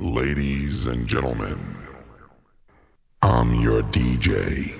Ladies and gentlemen, I'm your DJ.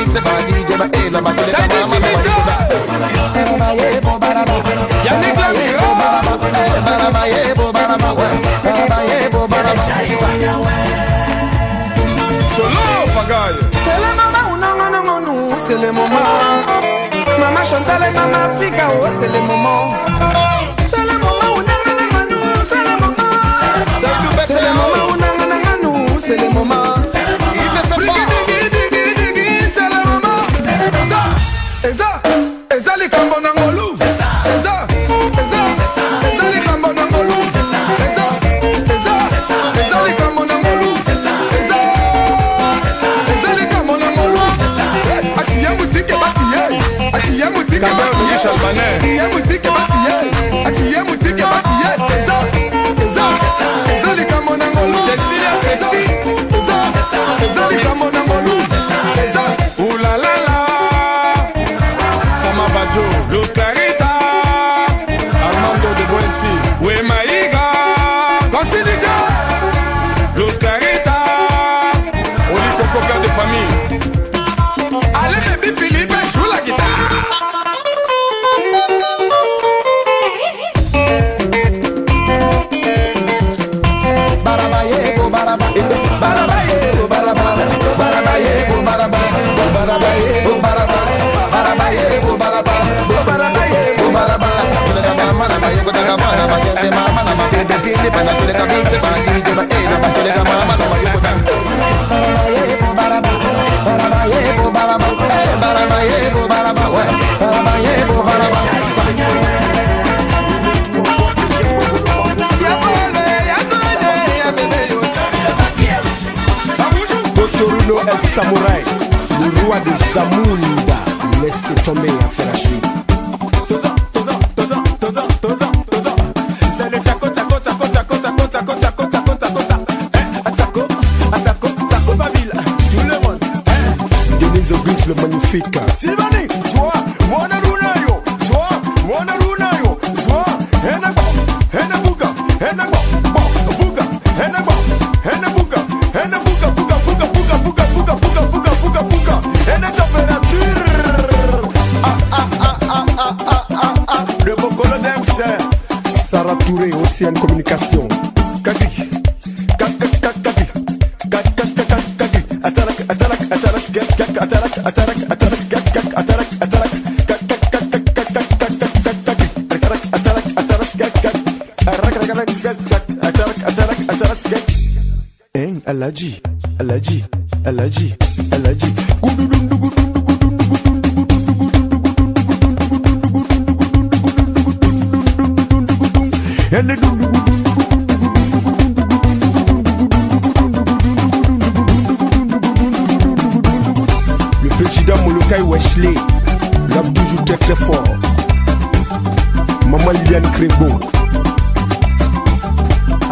mix ba DJ ba e la ba tele ba ma ba e ba ye bo bara ma ya ni ba ye bo bara ma e bara ma ye bo bara ma wa bara ma ye bo bara ma solo pagal sele mama unanga nanga nu sele mama mama chantale mama afrika o sele mama sele mama unanga nanga nu sele mama sele mama unanga nanga nu sele mama eza eza likambo na ngolu. Eza eza eza likambo na ngolu. Eza eza eza likambo na ngolu. Eza eza likambo na ngolu. Eh, atiye mutike batiye atiye mutike batiye atiye mutike batiye El Samouraï, le roi de Zamunda. Laissez tomber affaire à suite. C'est le Denise Auguste le magnifique. Touré, Océane Communication. Kaki, kaki, kaki, kaki, kaki, kaki, kaki, atalak, atalak, atalak, kaki, kaki, atalak, atalak, atalak, kaki, kaki, atalak, atalak, kaki, kaki, kaki, kaki, kaki, kaki, kaki, atalak, atalak, atalak, kaki, kaki, arak, arak, arak, kaki, kaki, atalak, atalak, atalak, kaki. Hein, Aladji, Aladji, Aladji. l'homme toujours très très fort. Maman Liliane Kringo.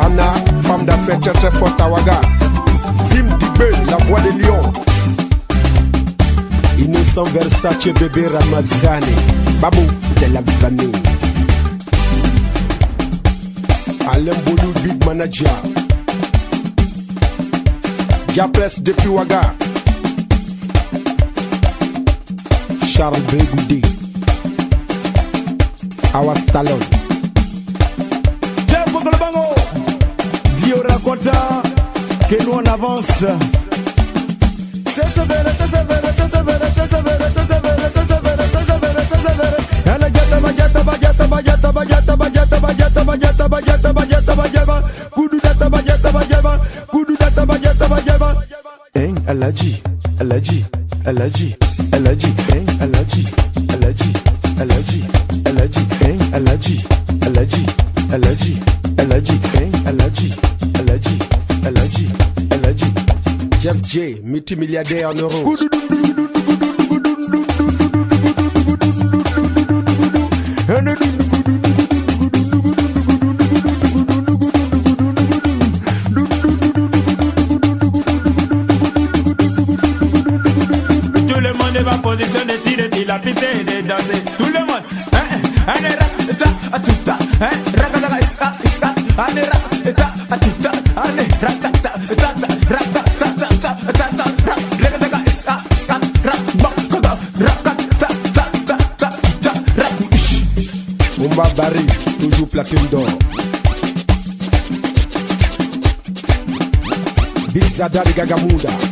Anna, femme d'affaires très très forte à Ouaga. Zim Dibé, la voix des lions. Innocent Versace, bébé Ramazani. Babou de la famille. Alain Boulou, big manager. Diapresse depuis Ouaga. Charles Bégoudé, Awas Talon, Jeff Bokolobango, Dio Rakota, que nous on avance. Alaji, Alaji, Alaji. multimilliardaire en euros. Daddy Gagamuda.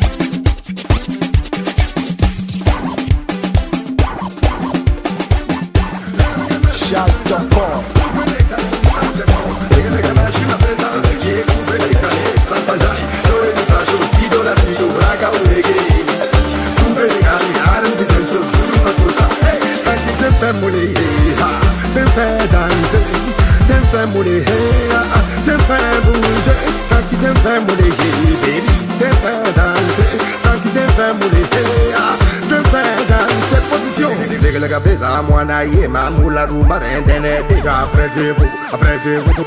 la cabeza a moana y mamula rumba dentene diga frente vous après vous tout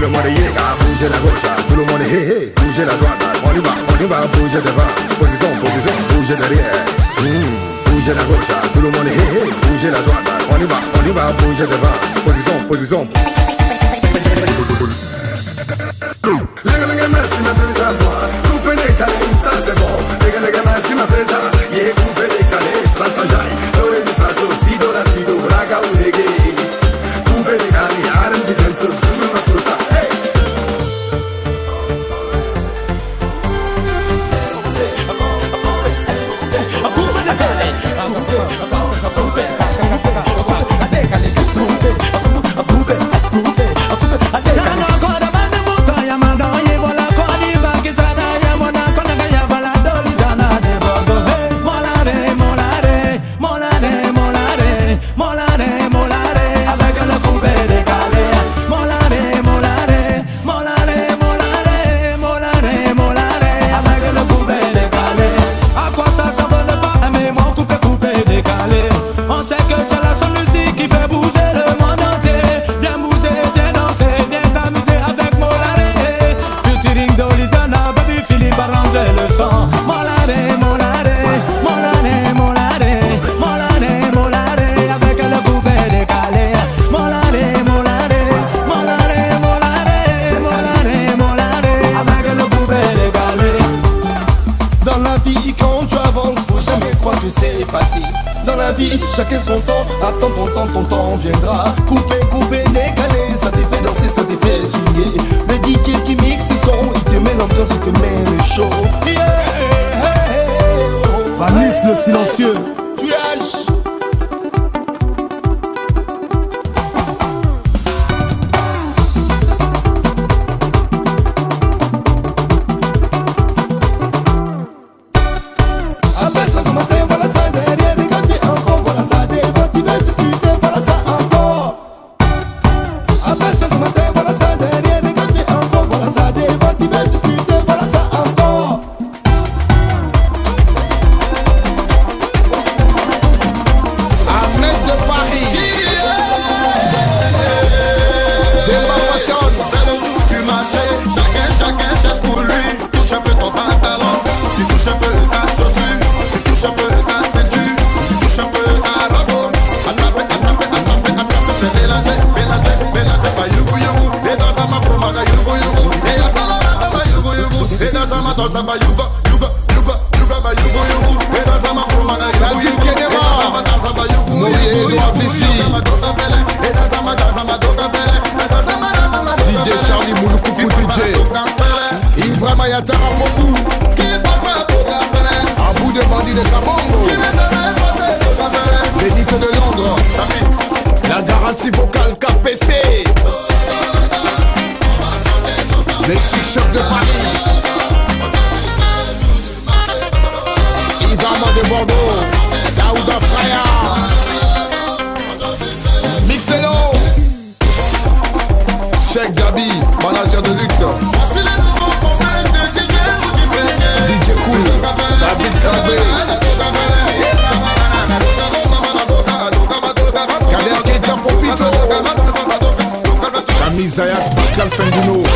le monde y est bouge la gauche tout le monde hé hé bouge la droite on y va on y va bouge devant position position bouge derrière bouge la gauche tout le monde hé hé bouge la droite on y va on y va bouge devant position position Look at the silencieux. Zayat, Pascal Fenguno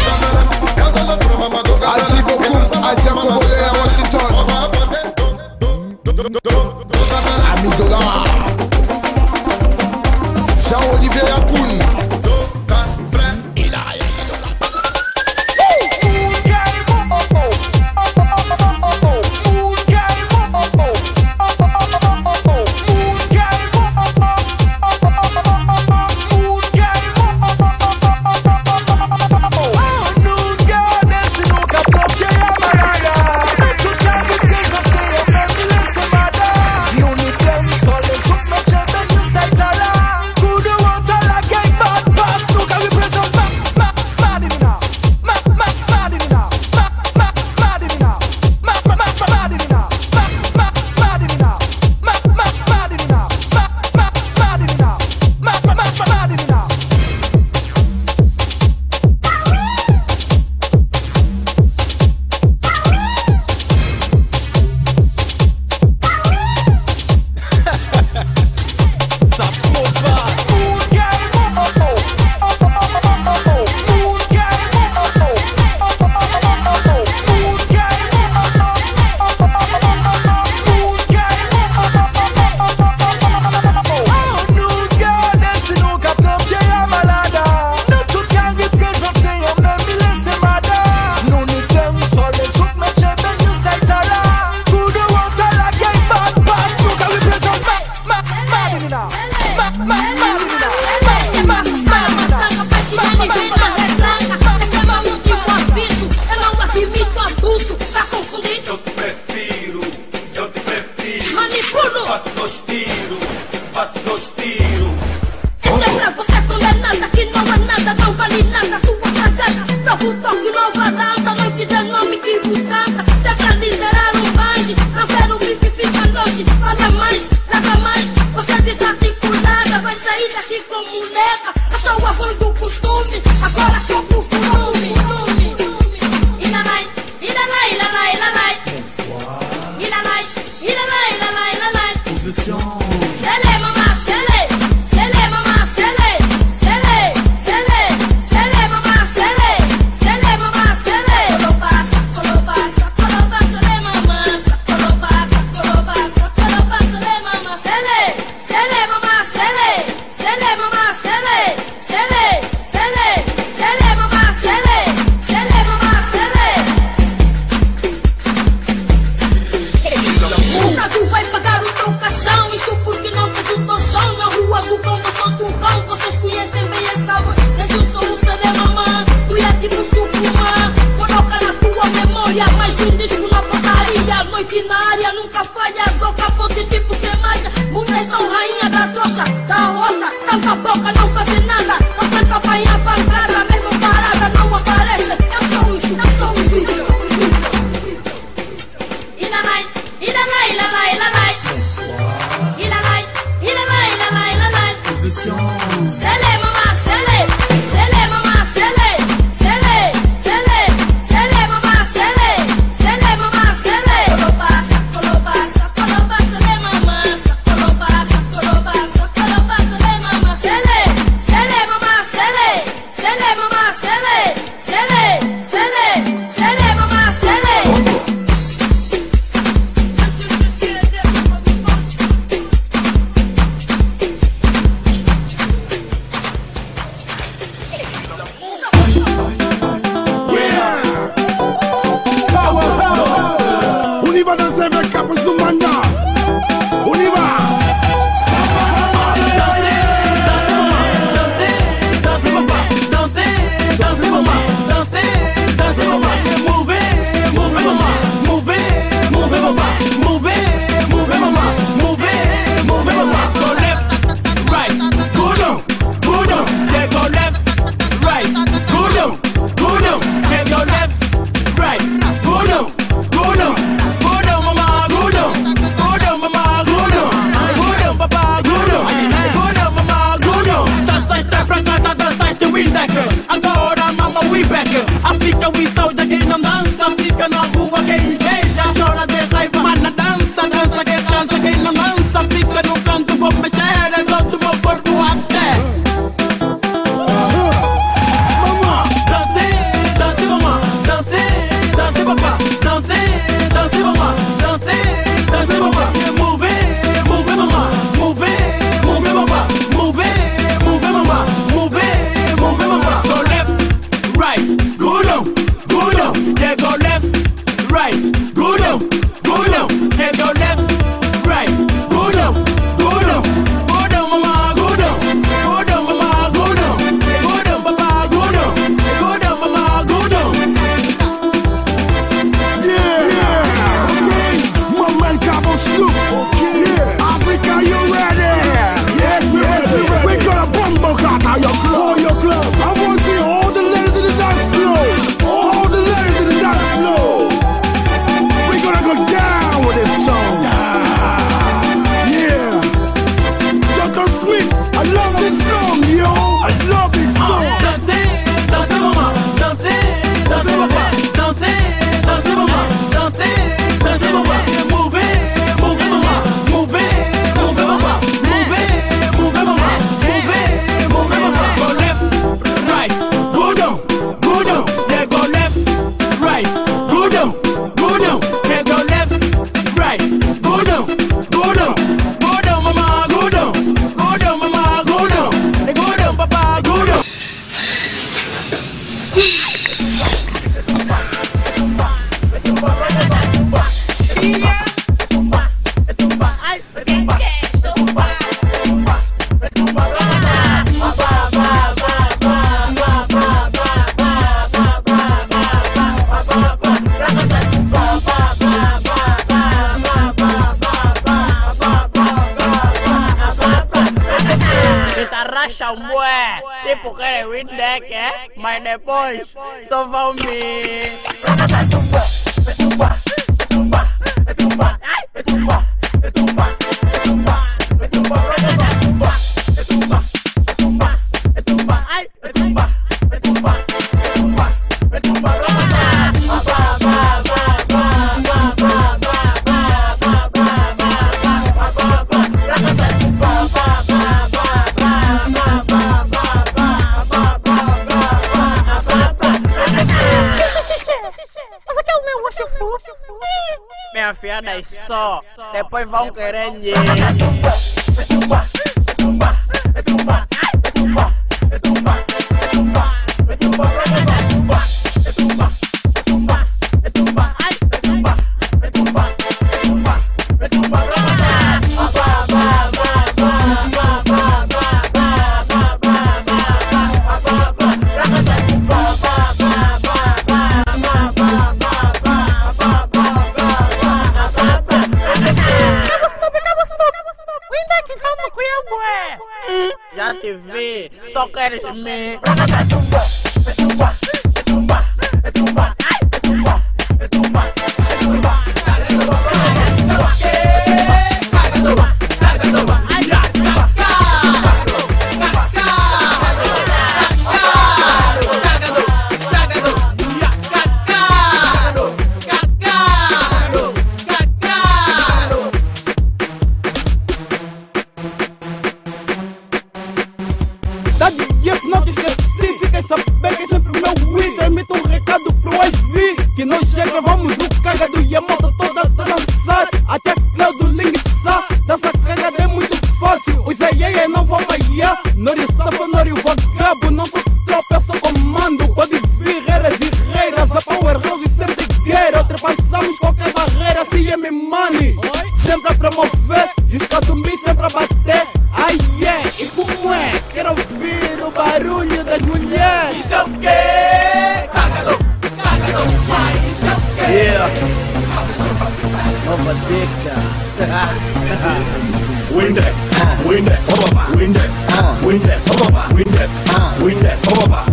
Me afiana y so. Después van a querer. Yeah.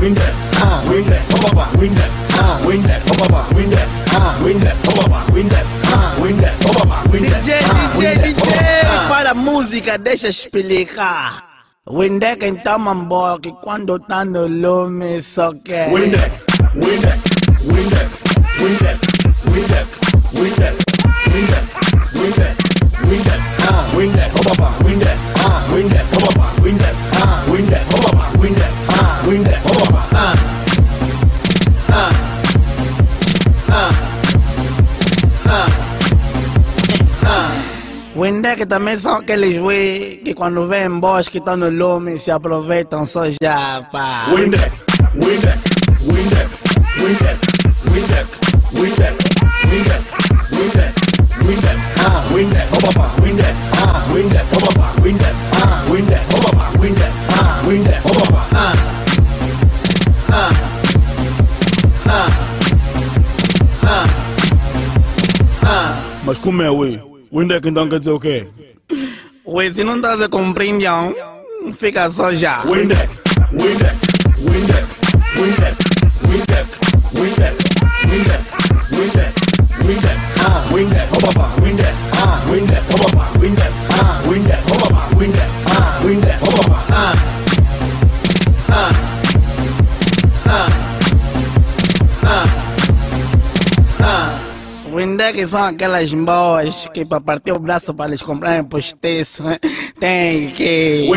win that, ah, win that, oh baba, win that, ah, win that, oh baba, win that, ah, win that, oh baba, win that, ah, win that, oh baba, win that. DJ, DJ, DJ, para música deixa explicar. Windeck então mambo quando tá lume só. Windeck, Windeck, Windeck, Windeck, Windeck, Windeck. Wendek também são aqueles wey que quando em bosque estão no lume se aproveitam só já, pá. Windeck, Windeck, Windeck, Windeck, Windeck, Windeck, Windeck, Windeck, Windeck, ah, Windeck, oh papa, Windeck, ah, Windeck, oh papa, Windeck, ah, Windeck, oh papa, Windeck, ah, Windeck, oh papa, ah, ah, ah, ah, ah. Mas como é, Onde é que então quer dizer o quê? Ué, se não estás a compreender, fica só já. Onde é? Onde é? Onde é? Onde é? Onde é? Onde é? Onde é? Onde é? onde é que são aquelas boas que para partir o braço para eles comprarem postiço tem que.